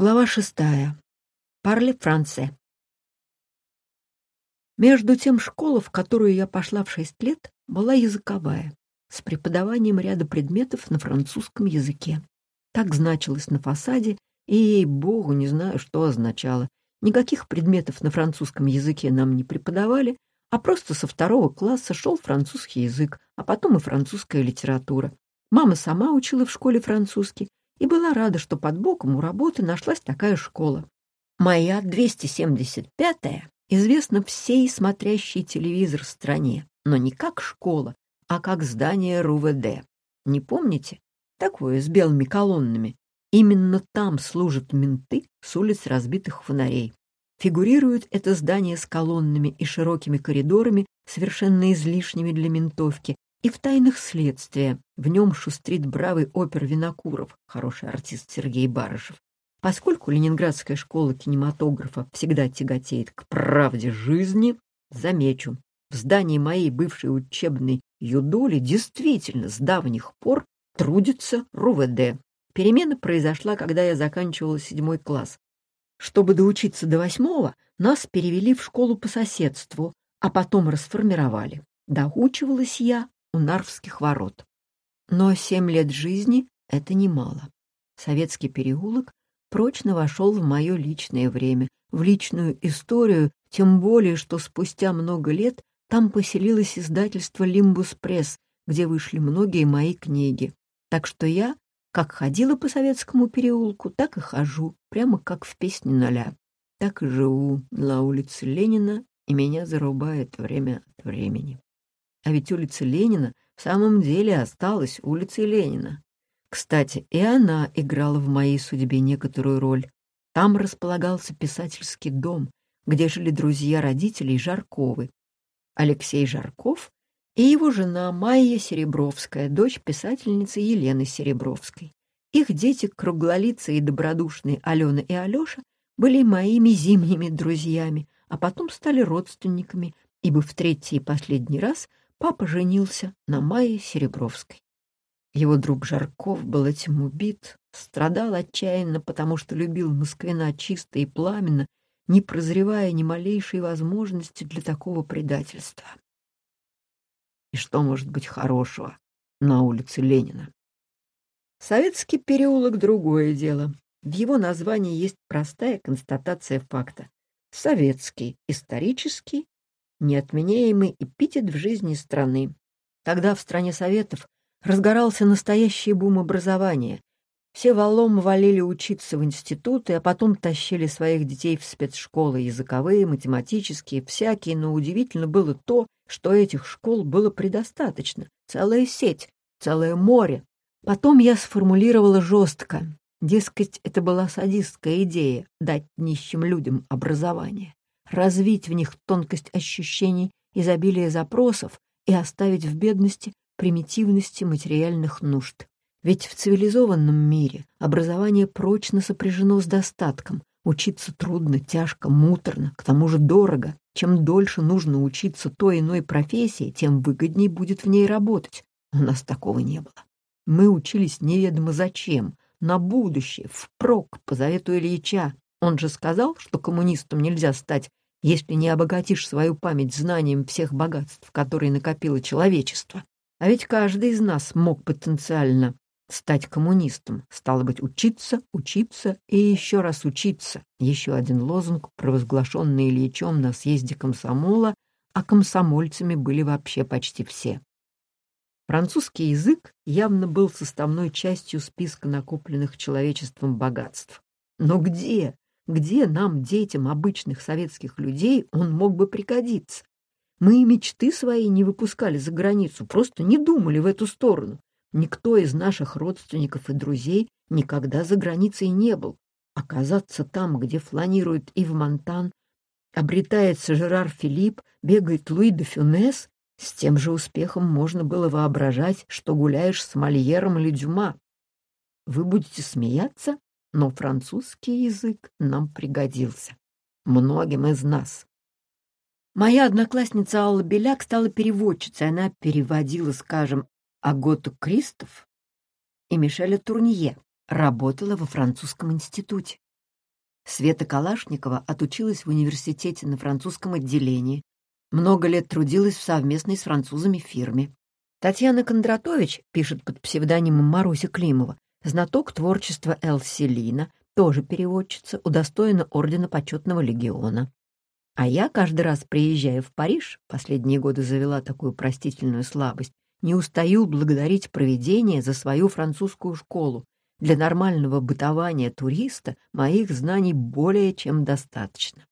Глава шестая. Парли Франце. Между тем, школа, в которую я пошла в шесть лет, была языковая, с преподаванием ряда предметов на французском языке. Так значилось на фасаде, и, ей-богу, не знаю, что означало. Никаких предметов на французском языке нам не преподавали, а просто со второго класса шел французский язык, а потом и французская литература. Мама сама учила в школе французский, и была рада, что под боком у работы нашлась такая школа. Моя 275-я известна всей смотрящей телевизор стране, но не как школа, а как здание РУВД. Не помните? Такое, с белыми колоннами. Именно там служат менты с улиц разбитых фонарей. Фигурирует это здание с колоннами и широкими коридорами, совершенно излишними для ментовки, и в «Тайнах следствия» в нем шустрит бравый опер Винокуров, хороший артист Сергей Барышев. Поскольку Ленинградская школа кинематографа всегда тяготеет к правде жизни, замечу, в здании моей бывшей учебной юдоли действительно с давних пор трудится РУВД. Перемена произошла, когда я заканчивала седьмой класс. Чтобы доучиться до восьмого, нас перевели в школу по соседству, а потом расформировали. Доучивалась я у Нарвских ворот. Но семь лет жизни — это немало. Советский переулок прочно вошел в мое личное время, в личную историю, тем более, что спустя много лет там поселилось издательство «Лимбус Пресс», где вышли многие мои книги. Так что я как ходила по советскому переулку, так и хожу, прямо как в песне ноля. Так и живу на улице Ленина, и меня зарубает время от времени. А ведь улица Ленина в самом деле осталась улицей Ленина. Кстати, и она играла в моей судьбе некоторую роль. Там располагался писательский дом, где жили друзья родителей Жарковы. Алексей Жарков и его жена Майя Серебровская, дочь писательницы Елены Серебровской. Их дети, круглолицые и добродушные Алена и Алеша, были моими зимними друзьями, а потом стали родственниками, ибо в третий и последний раз папа женился на Майе Серебровской. Его друг Жарков был этим убит, страдал отчаянно, потому что любил Москвина чисто и пламенно, не прозревая ни малейшей возможности для такого предательства. И что может быть хорошего на улице Ленина? Советский переулок — другое дело. В его названии есть простая констатация факта. Советский, исторический, неотменяемый эпитет в жизни страны. Тогда в стране Советов разгорался настоящий бум образования. Все валом валили учиться в институты, а потом тащили своих детей в спецшколы языковые, математические, всякие, но удивительно было то, что этих школ было предостаточно. Целая сеть, целое море. Потом я сформулировала жестко. Дескать, это была садистская идея — дать нищим людям образование развить в них тонкость ощущений, изобилие запросов и оставить в бедности примитивности материальных нужд. Ведь в цивилизованном мире образование прочно сопряжено с достатком. Учиться трудно, тяжко, муторно, к тому же дорого. Чем дольше нужно учиться той иной профессии, тем выгоднее будет в ней работать. У нас такого не было. Мы учились неведомо зачем, на будущее, впрок, по завету Ильича. Он же сказал, что коммунистом нельзя стать если не обогатишь свою память знанием всех богатств, которые накопило человечество. А ведь каждый из нас мог потенциально стать коммунистом, стало быть, учиться, учиться и еще раз учиться. Еще один лозунг, провозглашенный Ильичом на съезде комсомола, а комсомольцами были вообще почти все. Французский язык явно был составной частью списка накопленных человечеством богатств. Но где? Где нам, детям обычных советских людей, он мог бы пригодиться? Мы и мечты свои не выпускали за границу, просто не думали в эту сторону. Никто из наших родственников и друзей никогда за границей не был. Оказаться там, где фланирует Ив Монтан, обретается Жерар Филипп, бегает Луи де Фюнес, с тем же успехом можно было воображать, что гуляешь с Мольером или Дюма. Вы будете смеяться, но французский язык нам пригодился. Многим из нас. Моя одноклассница Алла Беляк стала переводчицей. Она переводила, скажем, Аготу Кристоф и Мишеля Турнье. Работала во французском институте. Света Калашникова отучилась в университете на французском отделении, много лет трудилась в совместной с французами фирме. Татьяна Кондратович пишет под псевдонимом Маруся Климова, знаток творчества Эл Селина, тоже переводчица, удостоена Ордена Почетного Легиона. А я каждый раз, приезжая в Париж, последние годы завела такую простительную слабость, не устаю благодарить проведение за свою французскую школу. Для нормального бытования туриста моих знаний более чем достаточно.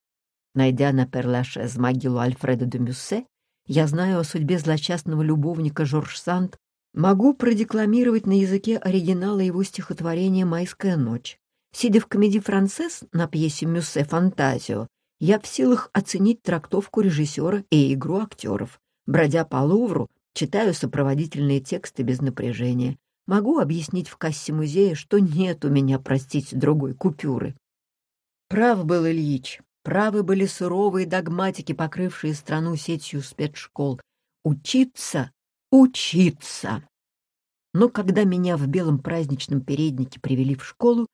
Найдя на Перлашез могилу Альфреда де Мюссе, я знаю о судьбе злосчастного любовника Жорж Санд, могу продекламировать на языке оригинала его стихотворения «Майская ночь». Сидя в комедии «Францесс» на пьесе Мюссе «Фантазио», я в силах оценить трактовку режиссера и игру актеров. Бродя по Лувру, читаю сопроводительные тексты без напряжения. Могу объяснить в кассе музея, что нет у меня, простите, другой купюры. Прав был Ильич. Правы были суровые догматики, покрывшие страну сетью спецшкол. Учиться, учиться. Но когда меня в белом праздничном переднике привели в школу,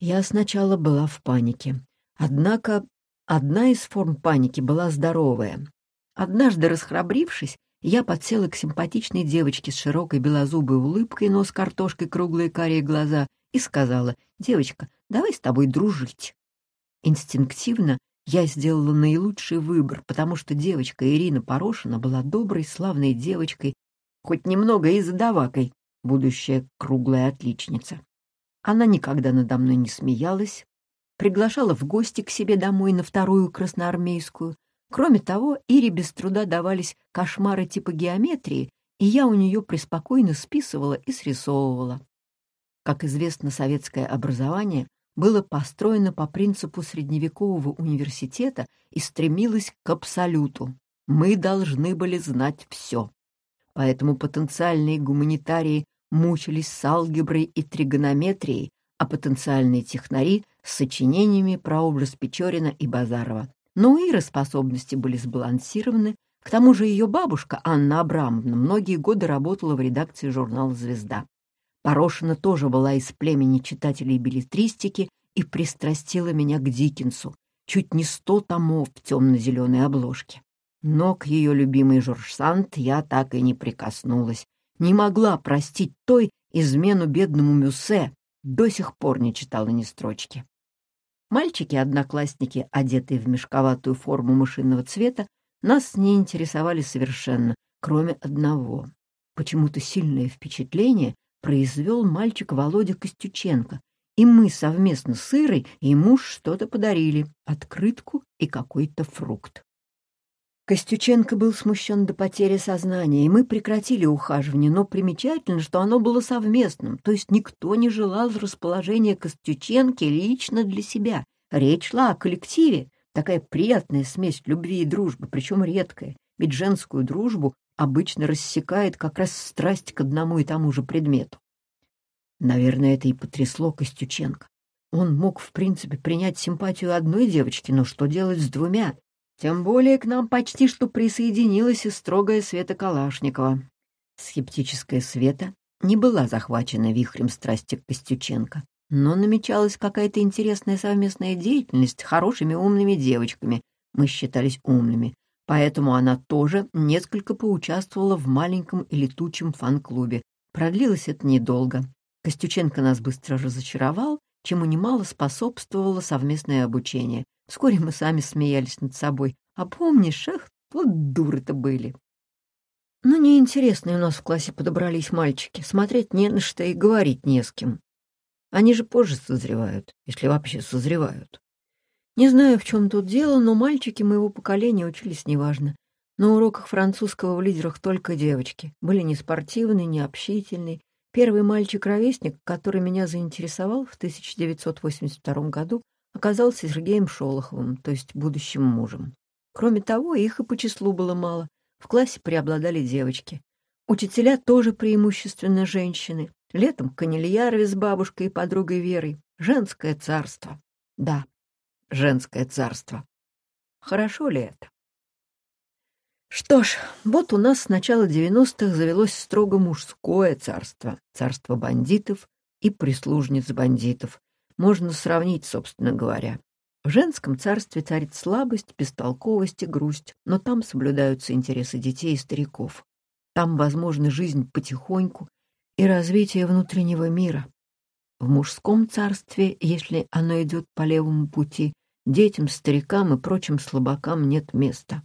я сначала была в панике. Однако одна из форм паники была здоровая. Однажды, расхрабрившись, я подсела к симпатичной девочке с широкой белозубой улыбкой, нос картошкой, круглые карие глаза, и сказала, «Девочка, давай с тобой дружить». Инстинктивно я сделала наилучший выбор, потому что девочка Ирина Порошина была доброй, славной девочкой, хоть немного и задавакой, будущая круглая отличница. Она никогда надо мной не смеялась, приглашала в гости к себе домой на вторую красноармейскую. Кроме того, Ире без труда давались кошмары типа геометрии, и я у нее преспокойно списывала и срисовывала. Как известно, советское образование было построено по принципу средневекового университета и стремилось к абсолюту. Мы должны были знать все. Поэтому потенциальные гуманитарии мучились с алгеброй и тригонометрией, а потенциальные технари — с сочинениями про образ Печорина и Базарова. Но и способности были сбалансированы, к тому же ее бабушка, Анна Абрамовна, многие годы работала в редакции журнала «Звезда». Порошина тоже была из племени читателей билетристики и пристрастила меня к Диккенсу, чуть не сто томов в темно-зеленой обложке. Но к ее любимой Жорж Санд я так и не прикоснулась, не могла простить той измену бедному Мюссе, до сих пор не читала ни строчки. Мальчики-одноклассники, одетые в мешковатую форму мышиного цвета, нас не интересовали совершенно, кроме одного. Почему-то сильное впечатление произвел мальчик Володя Костюченко, и мы совместно с Ирой ему что-то подарили — открытку и какой-то фрукт. Костюченко был смущен до потери сознания, и мы прекратили ухаживание, но примечательно, что оно было совместным, то есть никто не желал расположения Костюченки лично для себя. Речь шла о коллективе, такая приятная смесь любви и дружбы, причем редкая, ведь женскую дружбу обычно рассекает как раз страсть к одному и тому же предмету. Наверное, это и потрясло Костюченко. Он мог, в принципе, принять симпатию одной девочки, но что делать с двумя? Тем более к нам почти что присоединилась и строгая Света Калашникова. Скептическая Света не была захвачена вихрем страсти к Костюченко, но намечалась какая-то интересная совместная деятельность хорошими умными девочками. Мы считались умными, Поэтому она тоже несколько поучаствовала в маленьком и летучем фан-клубе. Продлилось это недолго. Костюченко нас быстро разочаровал, чему немало способствовало совместное обучение. Вскоре мы сами смеялись над собой. А помнишь, эх, вот дуры-то были. Ну, неинтересные у нас в классе подобрались мальчики. Смотреть не на что и говорить не с кем. Они же позже созревают, если вообще созревают. Не знаю, в чем тут дело, но мальчики моего поколения учились неважно. На уроках французского в лидерах только девочки. Были не спортивные, не общительные. Первый мальчик-ровесник, который меня заинтересовал в 1982 году, оказался Сергеем Шолоховым, то есть будущим мужем. Кроме того, их и по числу было мало. В классе преобладали девочки. Учителя тоже преимущественно женщины. Летом Канильярове с бабушкой и подругой Верой. Женское царство. Да, женское царство. Хорошо ли это? Что ж, вот у нас с начала 90-х завелось строго мужское царство, царство бандитов и прислужниц бандитов. Можно сравнить, собственно говоря. В женском царстве царит слабость, бестолковость и грусть, но там соблюдаются интересы детей и стариков. Там возможна жизнь потихоньку и развитие внутреннего мира. В мужском царстве, если оно идет по левому пути, детям, старикам и прочим слабакам нет места.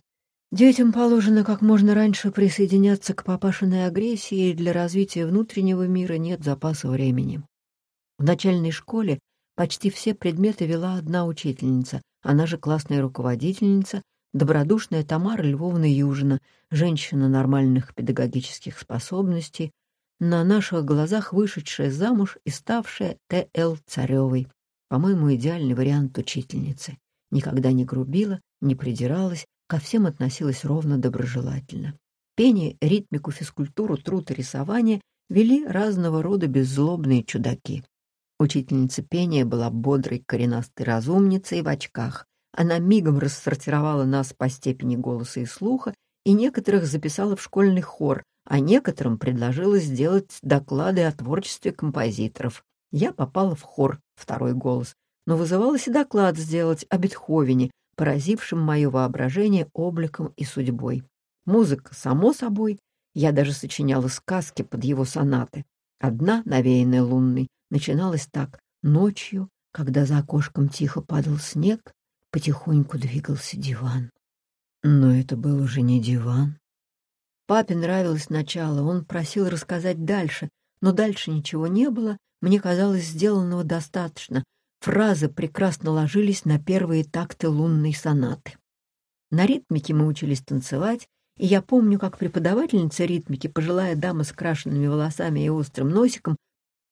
Детям положено как можно раньше присоединяться к папашиной агрессии, и для развития внутреннего мира нет запаса времени. В начальной школе почти все предметы вела одна учительница, она же классная руководительница, добродушная Тамара Львовна Южина, женщина нормальных педагогических способностей, на наших глазах вышедшая замуж и ставшая Т.Л. Царевой. По-моему, идеальный вариант учительницы. Никогда не грубила, не придиралась, ко всем относилась ровно доброжелательно. Пение, ритмику, физкультуру, труд и рисование вели разного рода беззлобные чудаки. Учительница пения была бодрой, коренастой разумницей в очках. Она мигом рассортировала нас по степени голоса и слуха и некоторых записала в школьный хор, а некоторым предложила сделать доклады о творчестве композиторов. Я попала в хор, второй голос, но вызывалась и доклад сделать о Бетховене, поразившем мое воображение обликом и судьбой. Музыка, само собой, я даже сочиняла сказки под его сонаты. Одна, навеянная лунной, начиналась так. Ночью, когда за окошком тихо падал снег, потихоньку двигался диван. Но это был уже не диван, Папе нравилось начало, он просил рассказать дальше, но дальше ничего не было, мне казалось, сделанного достаточно. Фразы прекрасно ложились на первые такты лунной сонаты. На ритмике мы учились танцевать, и я помню, как преподавательница ритмики, пожилая дама с крашенными волосами и острым носиком,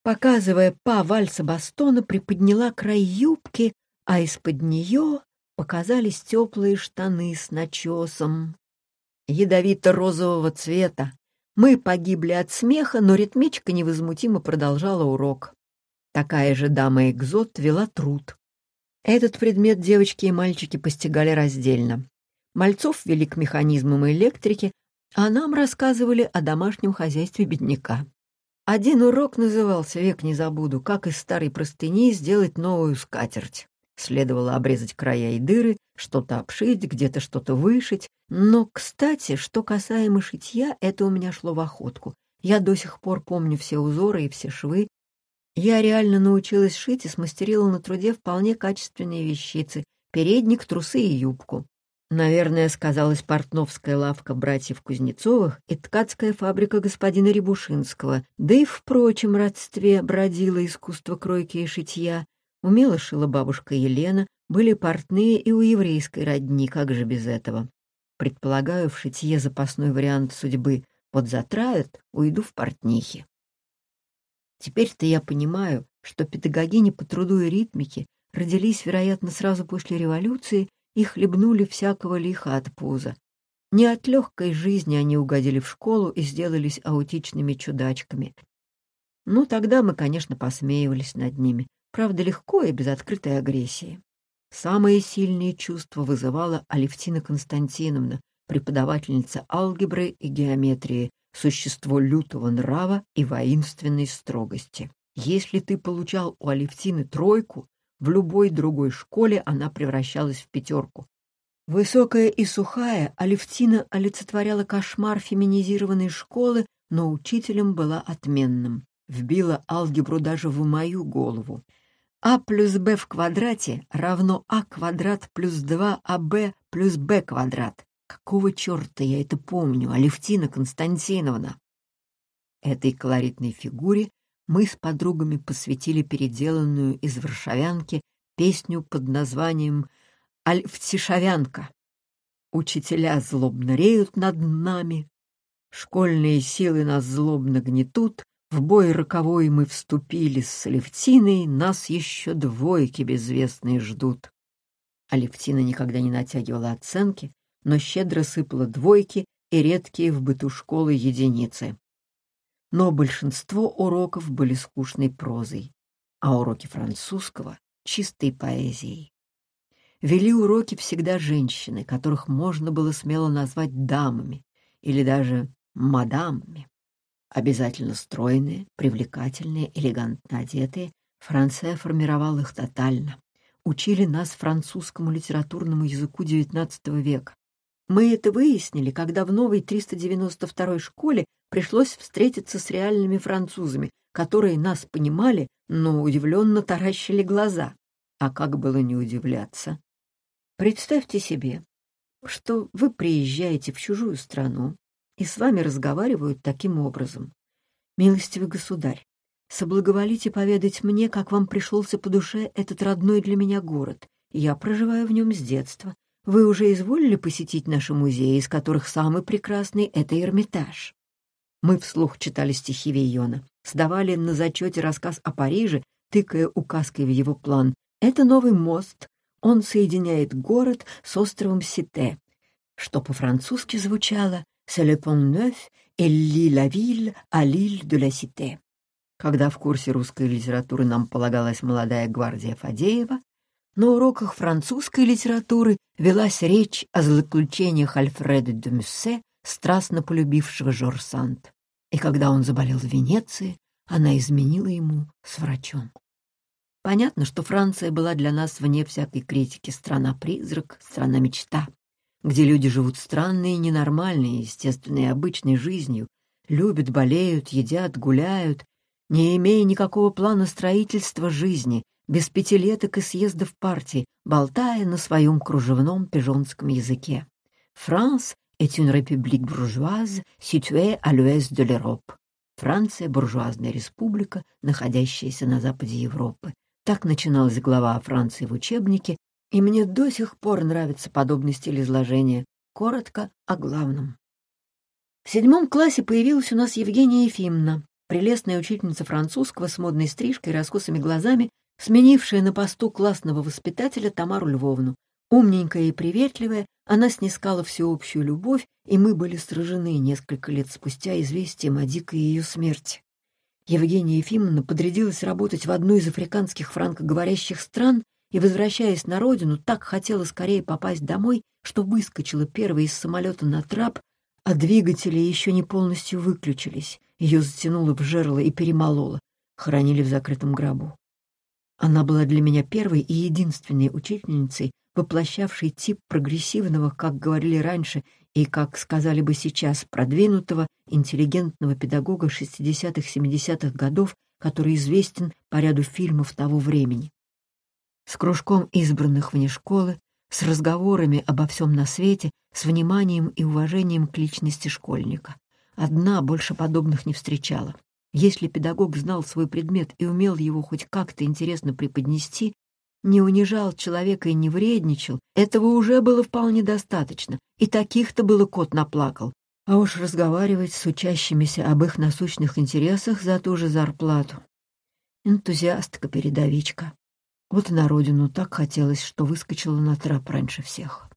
показывая па вальса бастона, приподняла край юбки, а из-под нее показались теплые штаны с начесом ядовито-розового цвета. Мы погибли от смеха, но ритмичка невозмутимо продолжала урок. Такая же дама-экзот вела труд. Этот предмет девочки и мальчики постигали раздельно. Мальцов вели к механизмам и электрике, а нам рассказывали о домашнем хозяйстве бедняка. Один урок назывался, век не забуду, как из старой простыни сделать новую скатерть. Следовало обрезать края и дыры, что-то обшить, где-то что-то вышить. Но, кстати, что касаемо шитья, это у меня шло в охотку. Я до сих пор помню все узоры и все швы. Я реально научилась шить и смастерила на труде вполне качественные вещицы — передник, трусы и юбку. Наверное, сказалась портновская лавка братьев Кузнецовых и ткацкая фабрика господина Рябушинского, да и в прочем родстве бродило искусство кройки и шитья. Умело шила бабушка Елена, были портные и у еврейской родни, как же без этого. Предполагаю, в шитье запасной вариант судьбы подзатравят, уйду в портнихи. Теперь-то я понимаю, что педагогини по труду и ритмике родились, вероятно, сразу после революции и хлебнули всякого лиха от пуза. Не от легкой жизни они угодили в школу и сделались аутичными чудачками. Ну, тогда мы, конечно, посмеивались над ними, правда, легко и без открытой агрессии. Самые сильные чувства вызывала Алевтина Константиновна, преподавательница алгебры и геометрии, существо лютого нрава и воинственной строгости. Если ты получал у Алевтины тройку, в любой другой школе она превращалась в пятерку. Высокая и сухая, Алевтина олицетворяла кошмар феминизированной школы, но учителем была отменным. Вбила алгебру даже в мою голову а плюс b в квадрате равно а квадрат плюс 2аб плюс b квадрат. Какого черта я это помню, Алевтина Константиновна? Этой колоритной фигуре мы с подругами посвятили переделанную из варшавянки песню под названием «Альфтишавянка». Учителя злобно реют над нами, школьные силы нас злобно гнетут, в бой роковой мы вступили с Алевтиной, нас еще двойки безвестные ждут. Алевтина никогда не натягивала оценки, но щедро сыпала двойки и редкие в быту школы единицы. Но большинство уроков были скучной прозой, а уроки французского — чистой поэзией. Вели уроки всегда женщины, которых можно было смело назвать дамами или даже мадамами. Обязательно стройные, привлекательные, элегантно одетые, Франция формировал их тотально. учили нас французскому литературному языку XIX века. Мы это выяснили, когда в новой 392-й школе пришлось встретиться с реальными французами, которые нас понимали, но удивленно таращили глаза. А как было не удивляться? Представьте себе, что вы приезжаете в чужую страну, и с вами разговаривают таким образом. «Милостивый государь, соблаговолите поведать мне, как вам пришелся по душе этот родной для меня город. Я проживаю в нем с детства. Вы уже изволили посетить наши музеи, из которых самый прекрасный — это Эрмитаж?» Мы вслух читали стихи Вийона, сдавали на зачете рассказ о Париже, тыкая указкой в его план. «Это новый мост. Он соединяет город с островом Сите», что по-французски звучало «C'est le pont neuf et la ville à l'île de la Cité». Когда в курсе русской литературы нам полагалась молодая гвардия Фадеева, на уроках французской литературы велась речь о злоключениях Альфреда де Мюссе, страстно полюбившего Жорж Санд. И когда он заболел в Венеции, она изменила ему с врачом. Понятно, что Франция была для нас вне всякой критики страна-призрак, страна-мечта где люди живут странной и ненормальной, естественной обычной жизнью, любят, болеют, едят, гуляют, не имея никакого плана строительства жизни, без пятилеток и съездов партий, болтая на своем кружевном пижонском языке. Франс est une république bourgeoise située à l'ouest de l'Europe. Франция — буржуазная республика, находящаяся на западе Европы. Так начиналась глава о Франции в учебнике, и мне до сих пор нравится подобный стиль изложения. Коротко о главном. В седьмом классе появилась у нас Евгения Ефимовна, прелестная учительница французского с модной стрижкой и раскосыми глазами, сменившая на посту классного воспитателя Тамару Львовну. Умненькая и приветливая, она снискала всеобщую любовь, и мы были сражены несколько лет спустя известием о дикой ее смерти. Евгения Ефимовна подрядилась работать в одну из африканских франкоговорящих стран и, возвращаясь на родину, так хотела скорее попасть домой, что выскочила первой из самолета на трап, а двигатели еще не полностью выключились. Ее затянуло в жерло и перемололо. Хоронили в закрытом гробу. Она была для меня первой и единственной учительницей, воплощавшей тип прогрессивного, как говорили раньше, и, как сказали бы сейчас, продвинутого, интеллигентного педагога 60-70-х годов, который известен по ряду фильмов того времени с кружком избранных вне школы, с разговорами обо всем на свете, с вниманием и уважением к личности школьника. Одна больше подобных не встречала. Если педагог знал свой предмет и умел его хоть как-то интересно преподнести, не унижал человека и не вредничал, этого уже было вполне достаточно, и таких-то было кот наплакал. А уж разговаривать с учащимися об их насущных интересах за ту же зарплату. Энтузиастка-передовичка. Вот на родину так хотелось, что выскочила на трап раньше всех.